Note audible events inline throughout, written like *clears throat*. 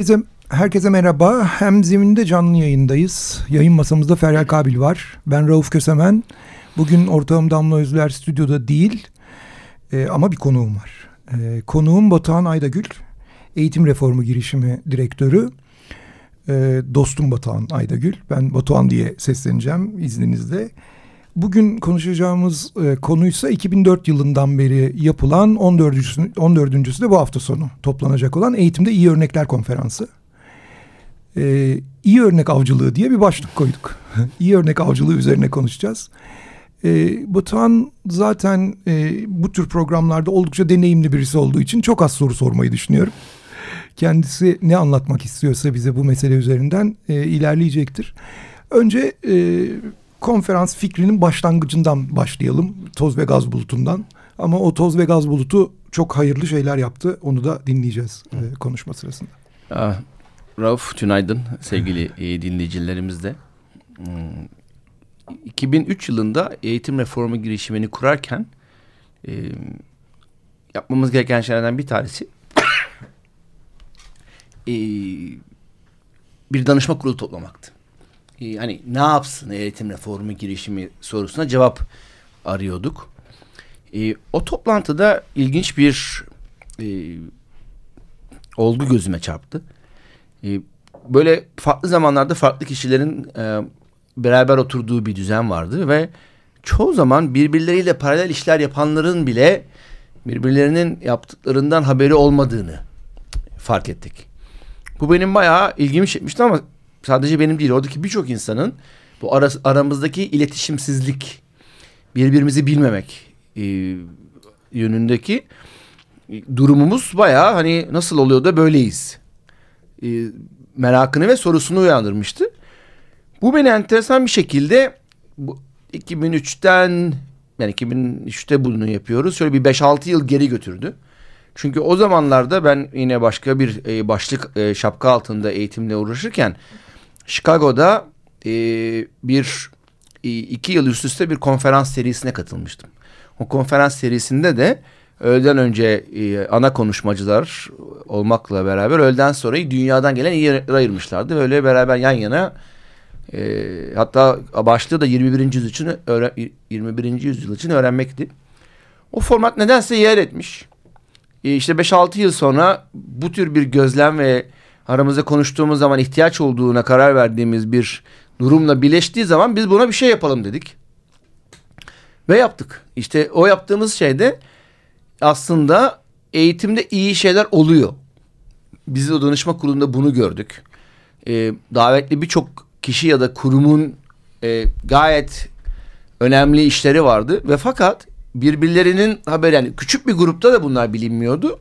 Herkese, herkese merhaba. Hem zeminde canlı yayındayız. Yayın masamızda Feryal Kabil var. Ben Rauf Kösemen. Bugün ortağım Damla Özler stüdyoda değil. Ee, ama bir konuğum var. Ee, konuğum Batuhan Aydagül. Eğitim Reformu Girişimi Direktörü. Ee, dostum Batuhan Aydagül. Ben Batuhan diye sesleneceğim izninizle. Bugün konuşacağımız e, konuysa 2004 yılından beri yapılan 14. 14. de bu hafta sonu toplanacak olan Eğitimde İyi Örnekler Konferansı. E, iyi örnek avcılığı diye bir başlık koyduk. *laughs* İyi örnek avcılığı üzerine konuşacağız. E, Batuhan zaten e, bu tür programlarda oldukça deneyimli birisi olduğu için çok az soru sormayı düşünüyorum. Kendisi ne anlatmak istiyorsa bize bu mesele üzerinden e, ilerleyecektir. Önce e, konferans fikrinin başlangıcından başlayalım. Toz ve gaz bulutundan. Ama o toz ve gaz bulutu çok hayırlı şeyler yaptı. Onu da dinleyeceğiz e, konuşma sırasında. Ah, Rauf Tünaydın sevgili e, dinleyicilerimiz de. Hmm, 2003 yılında eğitim reformu girişimini kurarken e, yapmamız gereken şeylerden bir tanesi *coughs* e, bir danışma kurulu toplamaktı. E, hani ne yapsın eğitim reformu girişimi sorusuna cevap arıyorduk. E, o toplantıda ilginç bir e, olgu gözüme çarptı. E, böyle farklı zamanlarda farklı kişilerin e, beraber oturduğu bir düzen vardı ve çoğu zaman birbirleriyle paralel işler yapanların bile birbirlerinin yaptıklarından haberi olmadığını fark ettik. Bu benim bayağı ilgimi çekmişti ama sadece benim değil oradaki birçok insanın bu ara, aramızdaki iletişimsizlik, birbirimizi bilmemek e, yönündeki durumumuz bayağı hani nasıl oluyor da böyleyiz e, merakını ve sorusunu uyandırmıştı. Bu beni enteresan bir şekilde bu 2003'ten yani 2003'te bunu yapıyoruz. Şöyle bir 5-6 yıl geri götürdü. Çünkü o zamanlarda ben yine başka bir e, başlık e, şapka altında eğitimle uğraşırken Chicago'da e, bir e, iki yıl üst üste bir konferans serisine katılmıştım. O konferans serisinde de öğleden önce e, ana konuşmacılar olmakla beraber öğleden sonra dünyadan gelen iyi ayırmışlardı. Böyle beraber yan yana e, hatta başlığı da 21. yüzyıl için 21. yüzyıl için öğrenmekti. O format nedense yer etmiş. E, işte 5-6 yıl sonra bu tür bir gözlem ve aramızda konuştuğumuz zaman ihtiyaç olduğuna karar verdiğimiz bir durumla birleştiği zaman biz buna bir şey yapalım dedik. Ve yaptık. İşte o yaptığımız şeyde aslında eğitimde iyi şeyler oluyor. Biz o danışma kurulunda bunu gördük. E, davetli birçok kişi ya da kurumun e, gayet önemli işleri vardı ve fakat birbirlerinin haberi yani küçük bir grupta da bunlar bilinmiyordu.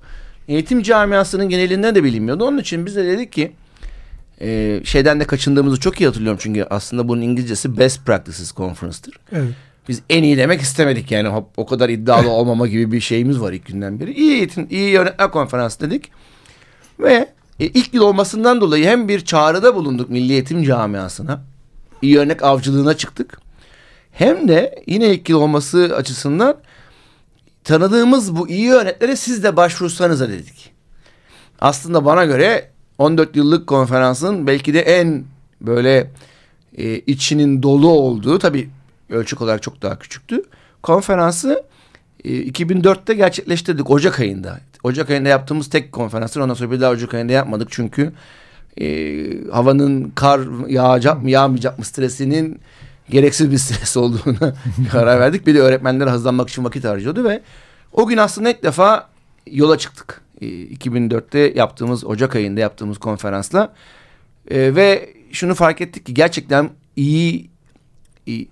Eğitim camiasının genelinden de bilinmiyordu. Onun için biz de dedik ki e, şeyden de kaçındığımızı çok iyi hatırlıyorum çünkü aslında bunun İngilizcesi Best Practices Conference'tır. Evet. Biz en iyi demek istemedik yani o kadar iddialı *laughs* olmama gibi bir şeyimiz var ilk günden beri. İyi eğitim, iyi yönetme konferansı dedik. Ve e, ilk yıl olmasından dolayı hem bir çağrıda bulunduk milli eğitim camiasına. İyi örnek avcılığına çıktık. Hem de yine ilk yıl olması açısından tanıdığımız bu iyi örneklere siz de başvursanıza dedik. Aslında bana göre 14 yıllık konferansın belki de en böyle e, içinin dolu olduğu tabii ölçek olarak çok daha küçüktü. Konferansı e, 2004'te gerçekleştirdik Ocak ayında. Ocak ayında yaptığımız tek konferanstır. Ondan sonra bir daha Ocak ayında yapmadık çünkü e, havanın kar yağacak mı yağmayacak mı stresinin gereksiz bir stres *laughs* olduğuna *laughs* karar verdik. Bir de öğretmenler hazırlanmak için vakit harcıyordu ve o gün aslında ilk defa yola çıktık. E, 2004'te yaptığımız Ocak ayında yaptığımız konferansla e, ve şunu fark ettik ki gerçekten iyi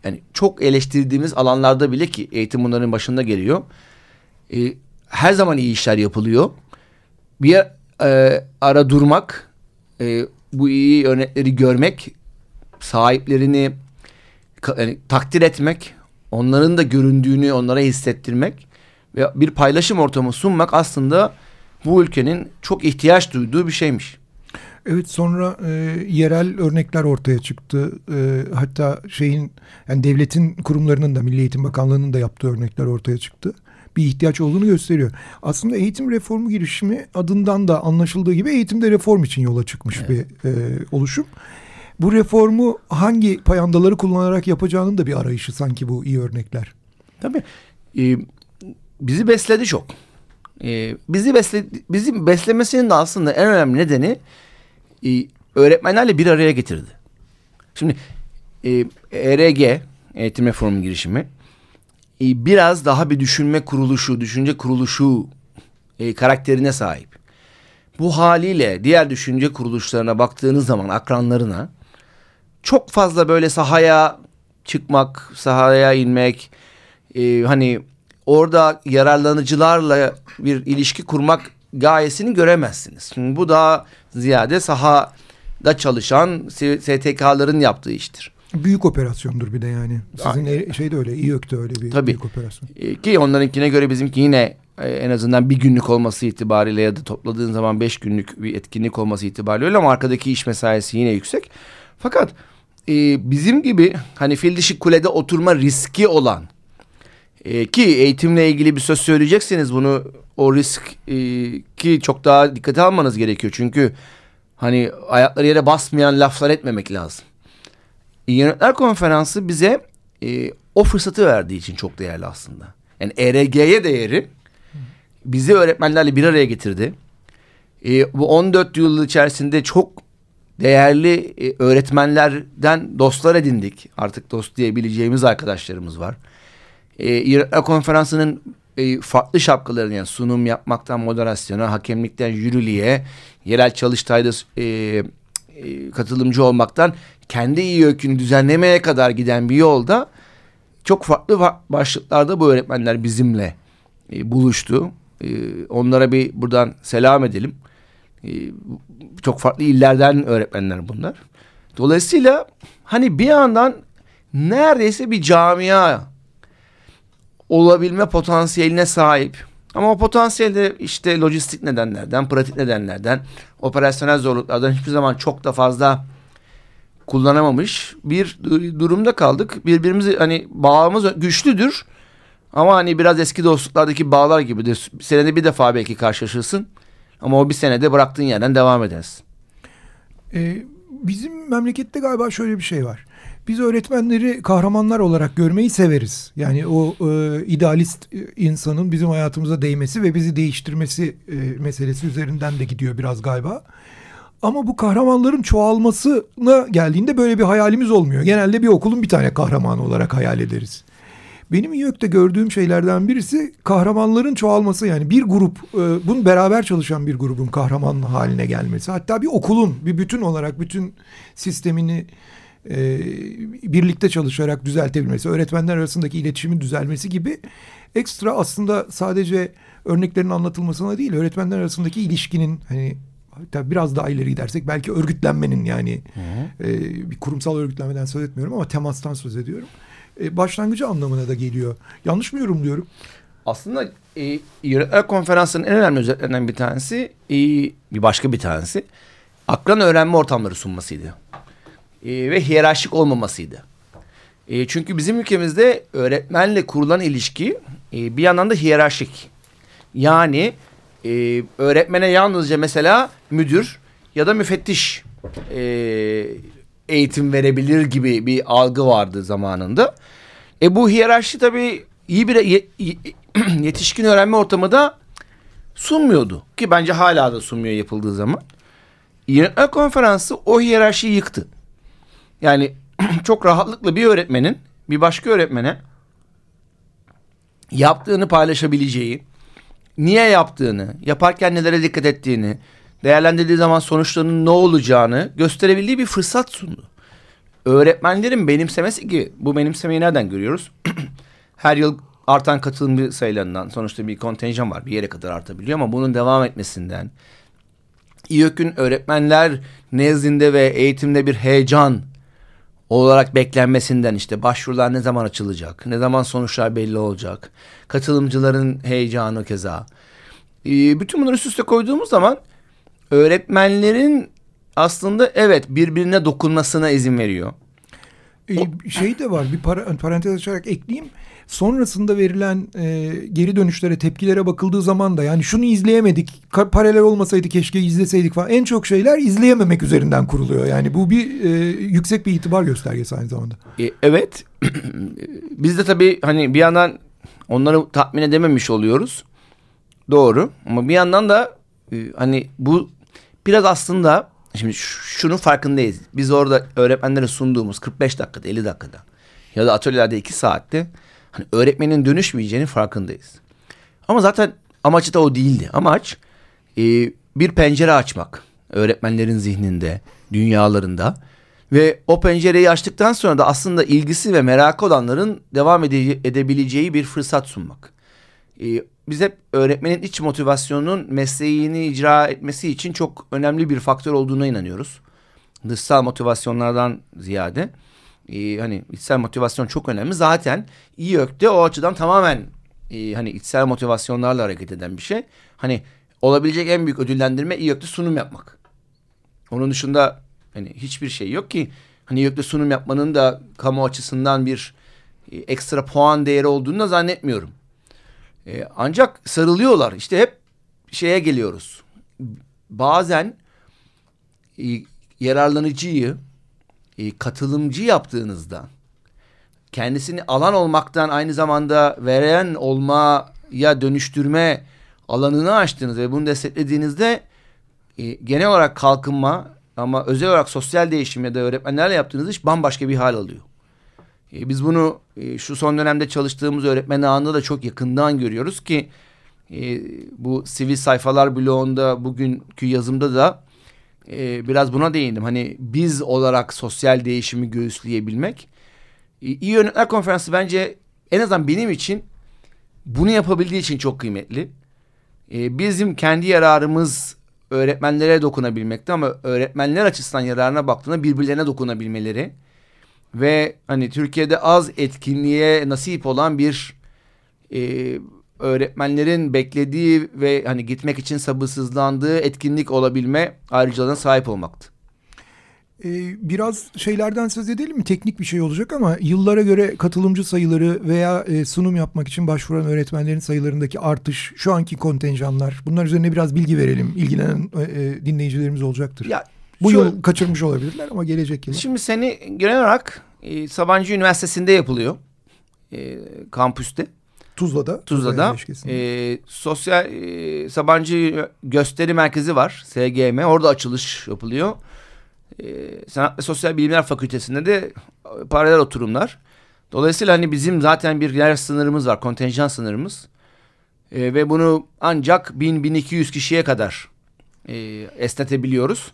yani çok eleştirdiğimiz alanlarda bile ki eğitim bunların başında geliyor. E, her zaman iyi işler yapılıyor. Bir e, ara durmak, e, bu iyi örnekleri görmek, sahiplerini yani, takdir etmek, onların da göründüğünü onlara hissettirmek ve bir paylaşım ortamı sunmak aslında bu ülkenin çok ihtiyaç duyduğu bir şeymiş. Evet sonra e, yerel örnekler ortaya çıktı. E, hatta şeyin yani devletin kurumlarının da Milli Eğitim Bakanlığı'nın da yaptığı örnekler ortaya çıktı. Bir ihtiyaç olduğunu gösteriyor. Aslında eğitim reformu girişimi adından da anlaşıldığı gibi eğitimde reform için yola çıkmış evet. bir e, oluşum. Bu reformu hangi payandaları kullanarak yapacağının da bir arayışı sanki bu iyi örnekler. Tabii. Ee, bizi besledi çok. Ee, bizi besledi, bizi beslemesinin de aslında en önemli nedeni e, öğretmenlerle bir araya getirdi. Şimdi e, ERG, eğitim reformu girişimi e, biraz daha bir düşünme kuruluşu, düşünce kuruluşu e, karakterine sahip. Bu haliyle diğer düşünce kuruluşlarına baktığınız zaman akranlarına çok fazla böyle sahaya çıkmak, sahaya inmek, e, hani orada yararlanıcılarla bir ilişki kurmak gayesini göremezsiniz. Şimdi bu daha ziyade sahada çalışan STK'ların yaptığı iştir. Büyük operasyondur bir de yani. Sizin Aynen. şey de öyle, İYÖK öyle bir Tabii. büyük operasyon. E, ki onlarınkine göre bizimki yine e, en azından bir günlük olması itibariyle ya da topladığın zaman beş günlük bir etkinlik olması itibariyle öyle ama arkadaki iş mesaisi yine yüksek. Fakat e, bizim gibi hani fil dişi kulede oturma riski olan e, ki eğitimle ilgili bir söz söyleyecekseniz bunu o risk e, ki çok daha dikkate almanız gerekiyor. Çünkü hani ayakları yere basmayan laflar etmemek lazım. Yönetler Konferansı bize e, o fırsatı verdiği için çok değerli aslında. Yani ERG'ye değeri bizi öğretmenlerle bir araya getirdi. E, bu 14 yıl içerisinde çok değerli e, öğretmenlerden dostlar edindik. Artık dost diyebileceğimiz arkadaşlarımız var. E, konferansının e, farklı şapkalarını yani sunum yapmaktan moderasyona, hakemlikten jüriliğe, yerel çalıştayda e, katılımcı olmaktan kendi iyi öykünü düzenlemeye kadar giden bir yolda çok farklı başlıklarda bu öğretmenler bizimle buluştu. Onlara bir buradan selam edelim. E, çok farklı illerden öğretmenler bunlar. Dolayısıyla hani bir yandan neredeyse bir camia olabilme potansiyeline sahip. Ama o potansiyelde işte lojistik nedenlerden, pratik nedenlerden, operasyonel zorluklardan hiçbir zaman çok da fazla kullanamamış bir durumda kaldık. Birbirimizi hani bağımız güçlüdür. Ama hani biraz eski dostluklardaki bağlar gibidir. Senede bir defa belki karşılaşırsın. Ama o bir senede bıraktığın yerden devam edersin. Ee, bizim memlekette galiba şöyle bir şey var. Biz öğretmenleri kahramanlar olarak görmeyi severiz. Yani o e, idealist insanın bizim hayatımıza değmesi ve bizi değiştirmesi e, meselesi üzerinden de gidiyor biraz galiba. Ama bu kahramanların çoğalmasına geldiğinde böyle bir hayalimiz olmuyor. Genelde bir okulun bir tane kahramanı olarak hayal ederiz. Benim YÖK'te gördüğüm şeylerden birisi kahramanların çoğalması yani bir grup e, bunun beraber çalışan bir grubun kahraman haline gelmesi. Hatta bir okulun bir bütün olarak bütün sistemini e, birlikte çalışarak düzeltebilmesi, öğretmenler arasındaki iletişimin düzelmesi gibi ekstra aslında sadece örneklerin anlatılmasına değil, öğretmenler arasındaki ilişkinin hani hatta biraz daha ileri gidersek belki örgütlenmenin yani e, bir kurumsal örgütlenmeden söz etmiyorum ama temastan söz ediyorum. E, başlangıcı anlamına da geliyor. Yanlış mı yorumluyorum? Aslında e, yönetmenler konferansının en önemli özelliklerinden bir tanesi, e, bir başka bir tanesi akran öğrenme ortamları sunmasıydı e, ve hiyerarşik olmamasıydı. E, çünkü bizim ülkemizde öğretmenle kurulan ilişki e, bir yandan da hiyerarşik. Yani e, öğretmene yalnızca mesela müdür ya da müfettiş e, eğitim verebilir gibi bir algı vardı zamanında. E bu hiyerarşi tabii iyi bir *clears throat* yetişkin öğrenme ortamı da sunmuyordu. Ki bence hala da sunmuyor yapıldığı zaman. Yönetmen konferansı o hiyerarşiyi yıktı. Yani *clears throat* çok rahatlıkla bir öğretmenin bir başka öğretmene yaptığını paylaşabileceği, niye yaptığını, yaparken nelere dikkat ettiğini, değerlendirdiği zaman sonuçlarının ne olacağını gösterebildiği bir fırsat sundu. öğretmenlerin benimsemesi ki bu benimsemeyi nereden görüyoruz? *clears throat* Her yıl artan katılımcı sayılarından sonuçta bir kontenjan var bir yere kadar artabiliyor ama bunun devam etmesinden İYÖK'ün öğretmenler nezdinde ve eğitimde bir heyecan olarak beklenmesinden işte başvurular ne zaman açılacak, ne zaman sonuçlar belli olacak, katılımcıların heyecanı keza. Ee, bütün bunları üst üste koyduğumuz zaman öğretmenlerin aslında evet birbirine dokunmasına izin veriyor. Ee, şey de var bir para, parantez açarak ekleyeyim. Sonrasında verilen e, geri dönüşlere, tepkilere bakıldığı zaman da yani şunu izleyemedik, paralel olmasaydı keşke izleseydik falan. En çok şeyler izleyememek üzerinden kuruluyor. Yani bu bir e, yüksek bir itibar göstergesi aynı zamanda. E, evet. *clears throat* Biz de tabii hani bir yandan onları tatmin edememiş oluyoruz. Doğru. Ama bir yandan da e, hani bu biraz aslında şimdi şunun farkındayız. Biz orada öğretmenlere sunduğumuz 45 dakikada 50 dakikada ya da atölyelerde 2 saatte hani öğretmenin dönüşmeyeceğinin farkındayız. Ama zaten amaç da o değildi. Amaç e, bir pencere açmak öğretmenlerin zihninde, dünyalarında ve o pencereyi açtıktan sonra da aslında ilgisi ve merakı olanların devam ede edebileceği bir fırsat sunmak. E, biz hep öğretmenin iç motivasyonunun mesleğini icra etmesi için çok önemli bir faktör olduğuna inanıyoruz. Dışsal motivasyonlardan ziyade e, hani içsel motivasyon çok önemli. Zaten iyi ökte o açıdan tamamen e, hani içsel motivasyonlarla hareket eden bir şey. Hani olabilecek en büyük ödüllendirme iyi ökte sunum yapmak. Onun dışında hani hiçbir şey yok ki hani iyi ökte sunum yapmanın da kamu açısından bir e, ekstra puan değeri olduğunu da zannetmiyorum. E, ancak sarılıyorlar. İşte hep şeye geliyoruz. Bazen e, yararlanıcıyı e, katılımcı yaptığınızda kendisini alan olmaktan aynı zamanda veren olmaya dönüştürme alanını açtığınız ve bunu desteklediğinizde e, genel olarak kalkınma ama özel olarak sosyal değişim ya da öğretmenlerle yaptığınız iş bambaşka bir hal alıyor. E, biz bunu e, şu son dönemde çalıştığımız öğretmen ağında da çok yakından görüyoruz ki e, bu sivil sayfalar bloğunda bugünkü yazımda da e, biraz buna değindim. Hani biz olarak sosyal değişimi göğüsleyebilmek. E, iyi yönetmenler konferansı bence en azından benim için bunu yapabildiği için çok kıymetli. E, bizim kendi yararımız öğretmenlere dokunabilmekte ama öğretmenler açısından yararına baktığında birbirlerine dokunabilmeleri ve hani Türkiye'de az etkinliğe nasip olan bir e, öğretmenlerin beklediği ve hani gitmek için sabırsızlandığı etkinlik olabilme ayrıcalığına sahip olmaktı. Ee, biraz şeylerden söz edelim mi? Teknik bir şey olacak ama yıllara göre katılımcı sayıları veya e, sunum yapmak için başvuran öğretmenlerin sayılarındaki artış, şu anki kontenjanlar bunlar üzerine biraz bilgi verelim. İlgilenen e, e dinleyicilerimiz olacaktır. Ya, Bu şu, yıl kaçırmış olabilirler ama gelecek yıl. Şimdi seni genel olarak e, Sabancı Üniversitesi'nde yapılıyor. E, kampüste. Tuzla'da. Tuzla'da. E, sosyal e, Sabancı Gösteri Merkezi var. SGM. Orada açılış yapılıyor. E, Sanat ve Sosyal Bilimler Fakültesi'nde de paralel oturumlar. Dolayısıyla hani bizim zaten bir yer sınırımız var. Kontenjan sınırımız. E, ve bunu ancak 1000-1200 kişiye kadar e, esnetebiliyoruz.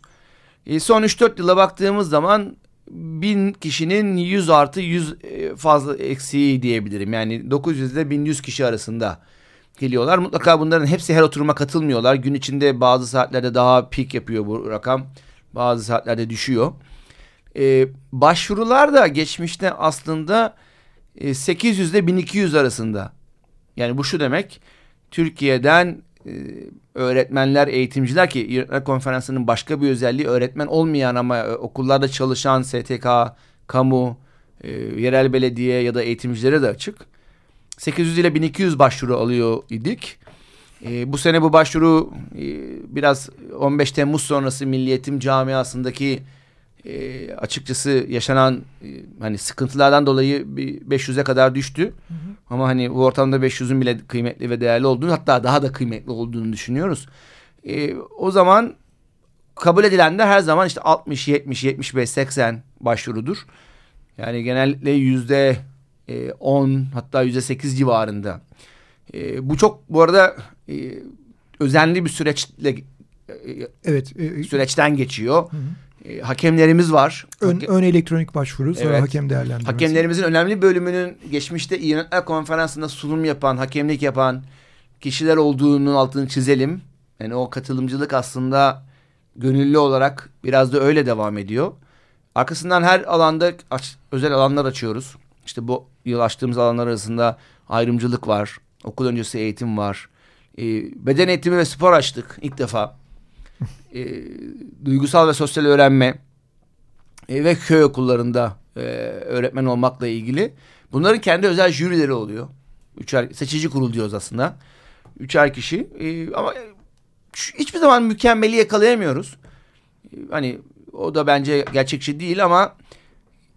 E, son 3-4 yıla baktığımız zaman bin kişinin 100 artı 100 e, fazla eksiği diyebilirim. Yani 900 ile 1100 kişi arasında geliyorlar. Mutlaka bunların hepsi her oturuma katılmıyorlar. Gün içinde bazı saatlerde daha pik yapıyor bu rakam. Bazı saatlerde düşüyor. Ee, başvurular da geçmişte aslında e, 800 ile 1200 arasında. Yani bu şu demek. Türkiye'den e, öğretmenler, eğitimciler ki yönetmenler konferansının başka bir özelliği öğretmen olmayan ama e, okullarda çalışan STK, kamu, e, yerel belediye ya da eğitimcilere de açık. 800 ile 1200 başvuru alıyor idik. E, bu sene bu başvuru e, biraz 15 Temmuz sonrası milliyetim camiasındaki e, açıkçası yaşanan e, hani sıkıntılardan dolayı bir 500'e kadar düştü. Hı hı. Ama hani bu ortamda 500'ün bile kıymetli ve değerli olduğunu hatta daha da kıymetli olduğunu düşünüyoruz. E, o zaman kabul edilen de her zaman işte 60, 70, 75, 80 başvurudur. Yani genellikle yüzde 10 hatta yüzde 8 civarında. E, bu çok bu arada e, özenli bir süreçle e, evet e, süreçten geçiyor. Hı hı. E, hakemlerimiz var. Ön, Hake- ön elektronik başvuru sonra Evet. hakem değerlendirmesi. Hakemlerimizin önemli bölümünün geçmişte Yönetmeler Konferansı'nda sunum yapan, hakemlik yapan kişiler olduğunun altını çizelim. Yani o katılımcılık aslında gönüllü olarak biraz da öyle devam ediyor. Arkasından her alanda aç- özel alanlar açıyoruz. İşte bu yıl açtığımız alanlar arasında ayrımcılık var, okul öncesi eğitim var. Ee, beden eğitimi ve spor açtık ilk defa. Ee, duygusal ve sosyal öğrenme, e, ve köy okullarında e, öğretmen olmakla ilgili. Bunların kendi özel jürileri oluyor. Üçer seçici kurul diyoruz aslında. Üçer kişi. E, ama hiçbir zaman mükemmeli yakalayamıyoruz. E, hani o da bence gerçekçi değil ama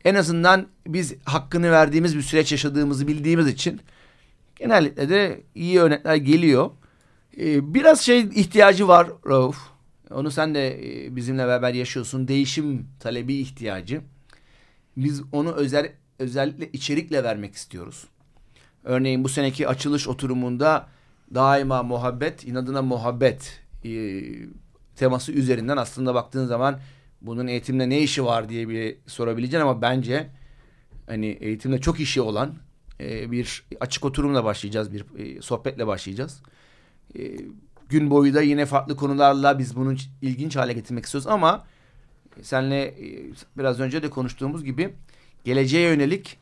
en azından biz hakkını verdiğimiz bir süreç yaşadığımızı bildiğimiz için genellikle de iyi örnekler geliyor. E, biraz şey ihtiyacı var Rauf. Onu sen de e, bizimle beraber yaşıyorsun. Değişim talebi ihtiyacı. Biz onu özel özellikle içerikle vermek istiyoruz. Örneğin bu seneki açılış oturumunda daima muhabbet, inadına muhabbet e, teması üzerinden aslında baktığın zaman bunun eğitimle ne işi var diye bir sorabileceksin ama bence hani eğitimle çok işi olan e, bir açık oturumla başlayacağız, bir e, sohbetle başlayacağız. E, gün boyu da yine farklı konularla biz bunu ilginç hale getirmek istiyoruz ama senle e, biraz önce de konuştuğumuz gibi geleceğe yönelik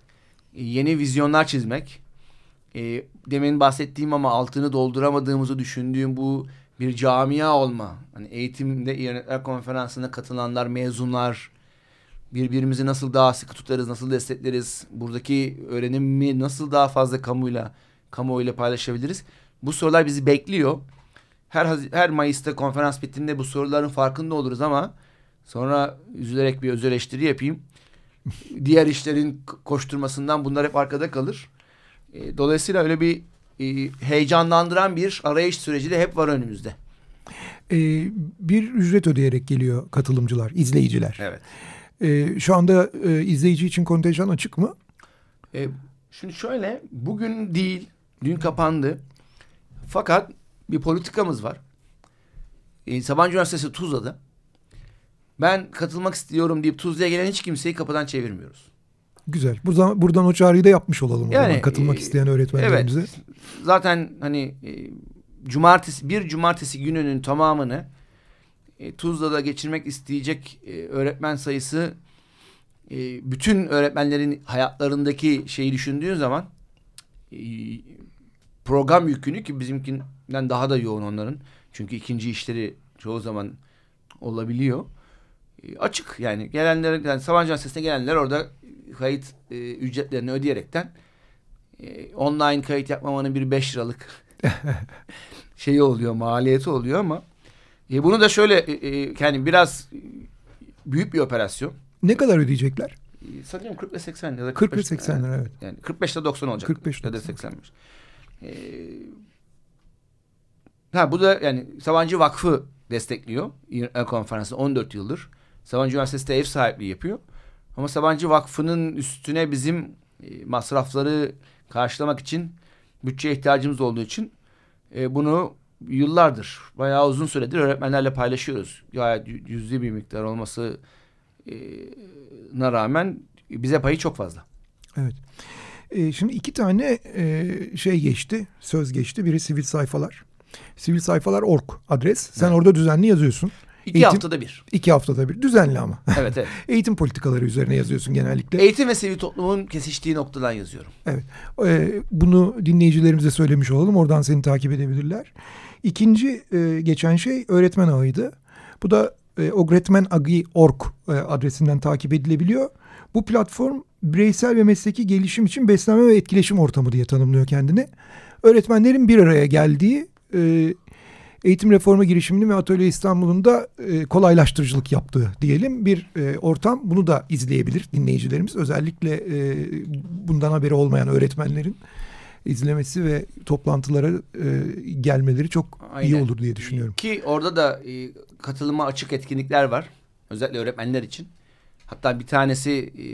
e, yeni vizyonlar çizmek. E, demin bahsettiğim ama altını dolduramadığımızı düşündüğüm bu bir camia olma. Hani eğitimde yönetmenler konferansına katılanlar, mezunlar birbirimizi nasıl daha sıkı tutarız, nasıl destekleriz, buradaki öğrenimi nasıl daha fazla kamuyla kamuoyuyla paylaşabiliriz. Bu sorular bizi bekliyor. Her her Mayıs'ta konferans bittiğinde bu soruların farkında oluruz ama sonra üzülerek bir öz eleştiri yapayım. *laughs* Diğer işlerin koşturmasından bunlar hep arkada kalır. E, dolayısıyla öyle bir e, heyecanlandıran bir arayış süreci de hep var önümüzde. Ee, bir ücret ödeyerek geliyor katılımcılar, izleyiciler. Evet. Ee, şu anda e, izleyici için kontenjan açık mı? E, şimdi şöyle bugün değil dün kapandı. Fakat bir politikamız var. E, Sabancı Üniversitesi Tuzla'da. Ben katılmak istiyorum deyip Tuzla'ya gelen hiç kimseyi kapıdan çevirmiyoruz. Güzel. Buradan, buradan o çağrıyı da yapmış olalım. Yani, zaman, katılmak e, isteyen öğretmenlerimize. Evet. Zaten hani e, cumartesi bir cumartesi gününün tamamını e, Tuzla'da geçirmek isteyecek e, öğretmen sayısı e, bütün öğretmenlerin hayatlarındaki şeyi düşündüğün zaman e, program yükünü ki bizimkinden daha da yoğun onların. Çünkü ikinci işleri çoğu zaman olabiliyor. E, açık yani gelenler yani Sabancı Üniversitesi'ne gelenler orada kayıt e, ücretlerini ödeyerekten e, online kayıt yapmamanın bir 5 liralık *laughs* şeyi oluyor, maliyeti oluyor ama e, bunu da şöyle e, e, yani biraz büyük bir operasyon. Ne kadar ödeyecekler? E, sanıyorum 40 ile 80 ya da 40 ve 45 80 lira evet. Yani 45 ile 90 olacak. 45 ya da 90. 85. Ha bu da yani Sabancı Vakfı destekliyor. El Konferansı 14 yıldır. Sabancı Üniversitesi de ev sahipliği yapıyor. Ama Sabancı Vakfı'nın üstüne bizim e, masrafları karşılamak için bütçe ihtiyacımız olduğu için e, bunu yıllardır, bayağı uzun süredir öğretmenlerle paylaşıyoruz. Gayet yü- yüzde bir miktar olması e, na rağmen bize payı çok fazla. Evet. Şimdi iki tane e, şey geçti, söz geçti. Biri sivil sayfalar. Sivil sayfalar org adres. Sen Evet. orada düzenli yazıyorsun. İki Eğitim- haftada bir. İki haftada bir. Düzenli ama. Evet evet. *laughs* Eğitim politikaları üzerine yazıyorsun genellikle. Eğitim ve sivil toplumun kesiştiği noktadan yazıyorum. Evet. Ee, bunu dinleyicilerimize söylemiş olalım. Oradan seni takip edebilirler. İkinci e, geçen şey öğretmen ağıydı. Bu da e, ogretmenagi.org e, adresinden takip edilebiliyor. Bu platform bireysel ve mesleki gelişim için beslenme ve etkileşim ortamı diye tanımlıyor kendini. Öğretmenlerin bir araya geldiği e, eğitim reformu girişiminin ve Atölye İstanbul'un da e, kolaylaştırıcılık yaptığı diyelim bir e, ortam. Bunu da izleyebilir dinleyicilerimiz. Özellikle e, bundan haberi olmayan öğretmenlerin izlemesi ve toplantılara e, gelmeleri çok iyi Aynen. olur diye düşünüyorum. Ki orada da e, katılıma açık etkinlikler var. Özellikle öğretmenler için. Hatta bir tanesi e,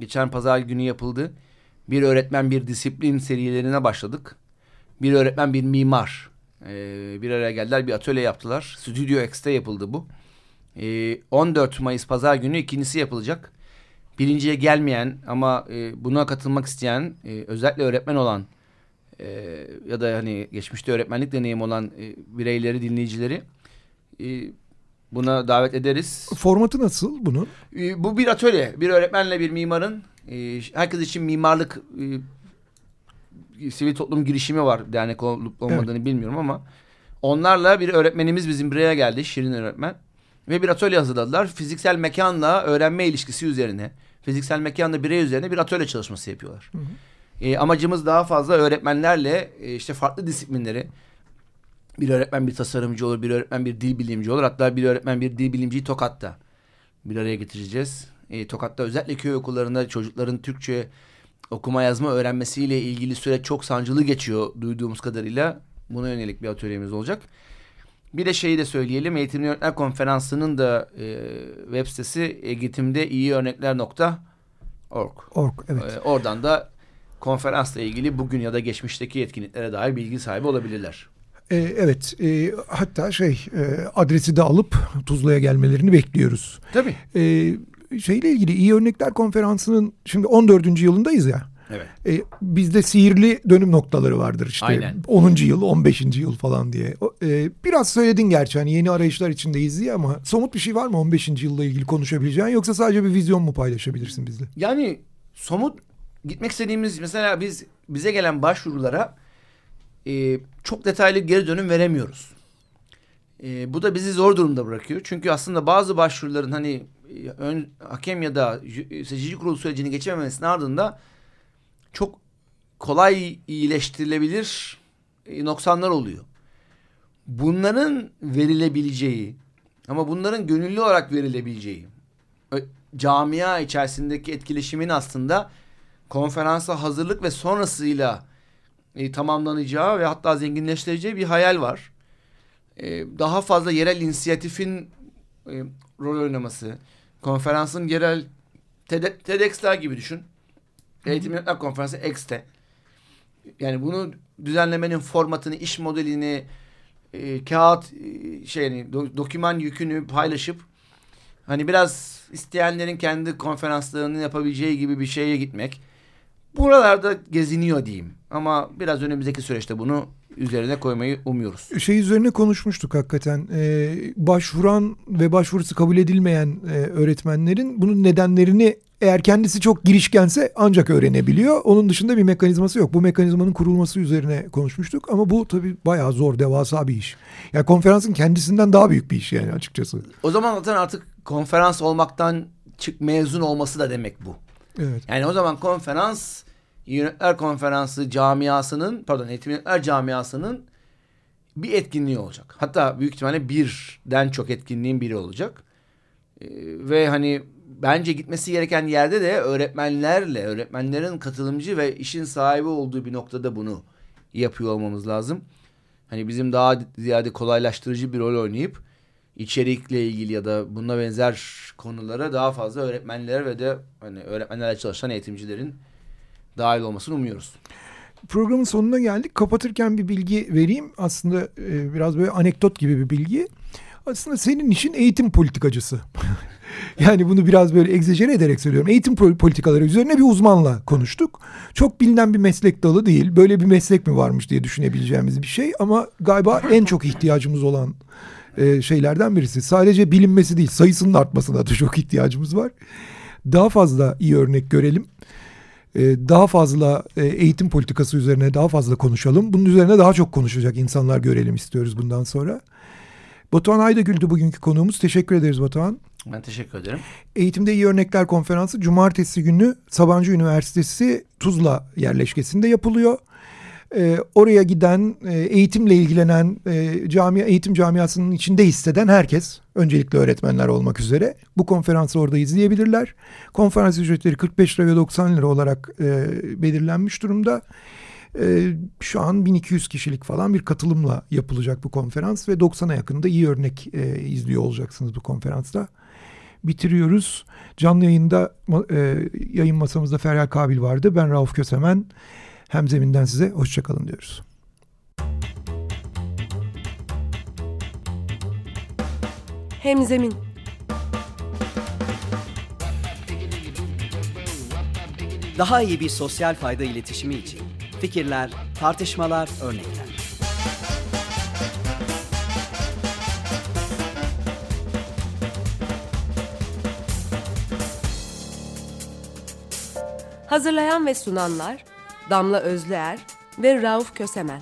geçen pazar günü yapıldı. Bir öğretmen bir disiplin serilerine başladık. Bir öğretmen bir mimar. E, bir araya geldiler bir atölye yaptılar. Studio X'te yapıldı bu. E, 14 Mayıs Pazar günü ikincisi yapılacak. Birinciye gelmeyen ama e, buna katılmak isteyen e, özellikle öğretmen olan e, ya da hani geçmişte öğretmenlik deneyim olan e, bireyleri, dinleyicileri e, buna davet ederiz. Formatı nasıl bunun? E, bu bir atölye. Bir öğretmenle bir mimarın e, herkes için mimarlık e, sivil toplum girişimi var. Dernek olup olmadığını evet. bilmiyorum ama onlarla bir öğretmenimiz bizim buraya geldi. Şirin öğretmen. Ve bir atölye hazırladılar. Fiziksel mekanla öğrenme ilişkisi üzerine, fiziksel mekanla birey üzerine bir atölye çalışması yapıyorlar. Hı hı. E, amacımız daha fazla öğretmenlerle e, işte farklı disiplinleri, bir öğretmen bir tasarımcı olur, bir öğretmen bir dil bilimci olur. Hatta bir öğretmen bir dil bilimciyi Tokat'ta bir araya getireceğiz. E, Tokat'ta özellikle köy okullarında çocukların Türkçe okuma yazma öğrenmesiyle ilgili süreç çok sancılı geçiyor duyduğumuz kadarıyla. Buna yönelik bir atölyemiz olacak. Bir de şeyi de söyleyelim. Eğitim Yönetmenler Konferansı'nın da e, web sitesi eğitimde iyi örnekler.org. Org, evet. E, oradan da konferansla ilgili bugün ya da geçmişteki etkinliklere dair bilgi sahibi olabilirler. E, evet, e, hatta şey e, adresi de alıp Tuzla'ya gelmelerini bekliyoruz. Tabii. E, şeyle ilgili iyi örnekler konferansının şimdi 14. yılındayız ya. Evet. E, bizde sihirli dönüm noktaları vardır işte. Aynen. 10. yıl, 15. yıl falan diye. E, biraz söyledin gerçi hani yeni arayışlar içindeyiz diye ama somut bir şey var mı 15. yılla ilgili konuşabileceğin yoksa sadece bir vizyon mu paylaşabilirsin bizle? Yani somut gitmek istediğimiz mesela biz bize gelen başvurulara e, çok detaylı geri dönüm veremiyoruz. E, bu da bizi zor durumda bırakıyor. Çünkü aslında bazı başvuruların hani ön, hakem ya da seçici kurulu sürecini geçememesinin ardında çok kolay iyileştirilebilir e, noksanlar oluyor. Bunların verilebileceği ama bunların gönüllü olarak verilebileceği camia içerisindeki etkileşimin aslında konferansa hazırlık ve sonrasıyla e, tamamlanacağı ve hatta zenginleştireceği bir hayal var. E, daha fazla yerel inisiyatifin e, rol oynaması, konferansın yerel TEDx'ler gibi düşün. Eğitim Yönetmenler Konferansı X'te. Yani bunu düzenlemenin formatını, iş modelini, e, kağıt e, şeyini, do, doküman yükünü paylaşıp hani biraz isteyenlerin kendi konferanslarını yapabileceği gibi bir şeye gitmek. Buralarda geziniyor diyeyim. Ama biraz önümüzdeki süreçte bunu üzerine koymayı umuyoruz. Şey üzerine konuşmuştuk hakikaten. Ee, başvuran ve başvurusu kabul edilmeyen e, öğretmenlerin bunun nedenlerini eğer kendisi çok girişkense ancak öğrenebiliyor. Onun dışında bir mekanizması yok. Bu mekanizmanın kurulması üzerine konuşmuştuk ama bu tabii bayağı zor, devasa bir iş. Yani konferansın kendisinden daha büyük bir iş yani açıkçası. O zaman zaten artık konferans olmaktan çık mezun olması da demek bu. Evet. Yani o zaman konferans Yönetler Konferansı camiasının pardon eğitim camiasının bir etkinliği olacak. Hatta büyük ihtimalle birden çok etkinliğin biri olacak. Ee, ve hani bence gitmesi gereken yerde de öğretmenlerle, öğretmenlerin katılımcı ve işin sahibi olduğu bir noktada bunu yapıyor olmamız lazım. Hani bizim daha ziyade kolaylaştırıcı bir rol oynayıp içerikle ilgili ya da buna benzer konulara daha fazla öğretmenler ve de hani öğretmenlerle çalışan eğitimcilerin dahil olmasını umuyoruz. Programın sonuna geldik. Kapatırken bir bilgi vereyim. Aslında e, biraz böyle anekdot gibi bir bilgi. Aslında senin işin eğitim politikacısı. *laughs* yani bunu biraz böyle egzajere ederek söylüyorum. Eğitim politikaları üzerine bir uzmanla konuştuk. Çok bilinen bir meslek dalı değil. Böyle bir meslek mi varmış diye düşünebileceğimiz bir şey. Ama galiba en çok ihtiyacımız olan e, şeylerden birisi. Sadece bilinmesi değil sayısının artmasına da çok ihtiyacımız var. Daha fazla iyi örnek görelim. Ee, daha fazla e, eğitim politikası üzerine daha fazla konuşalım. Bunun üzerine daha çok konuşacak insanlar görelim istiyoruz bundan sonra. Batuhan Aydagül'dü bugünkü konuğumuz. Teşekkür ederiz Batuhan. Ben teşekkür ederim. Eğitimde İyi Örnekler Konferansı Cumartesi günü Sabancı Üniversitesi Tuzla yerleşkesinde yapılıyor e, oraya giden, e, eğitimle ilgilenen, e, camia, eğitim camiasının içinde hisseden herkes, öncelikle öğretmenler olmak üzere bu konferansı orada izleyebilirler. Konferans ücretleri 45 lira ve 90 lira olarak e, belirlenmiş durumda. E, şu an 1200 kişilik falan bir katılımla yapılacak bu konferans ve 90'a yakında iyi örnek e, izliyor olacaksınız bu konferansta. Bitiriyoruz. Canlı yayında e, yayın masamızda Feryal Kabil vardı. Ben Rauf Kösemen. Hem zeminden size hoşçakalın diyoruz. Hem zemin. Daha iyi bir sosyal fayda iletişimi için fikirler, tartışmalar, örnekler. Hazırlayan ve sunanlar Damla Özlüer ve Rauf Kösemen.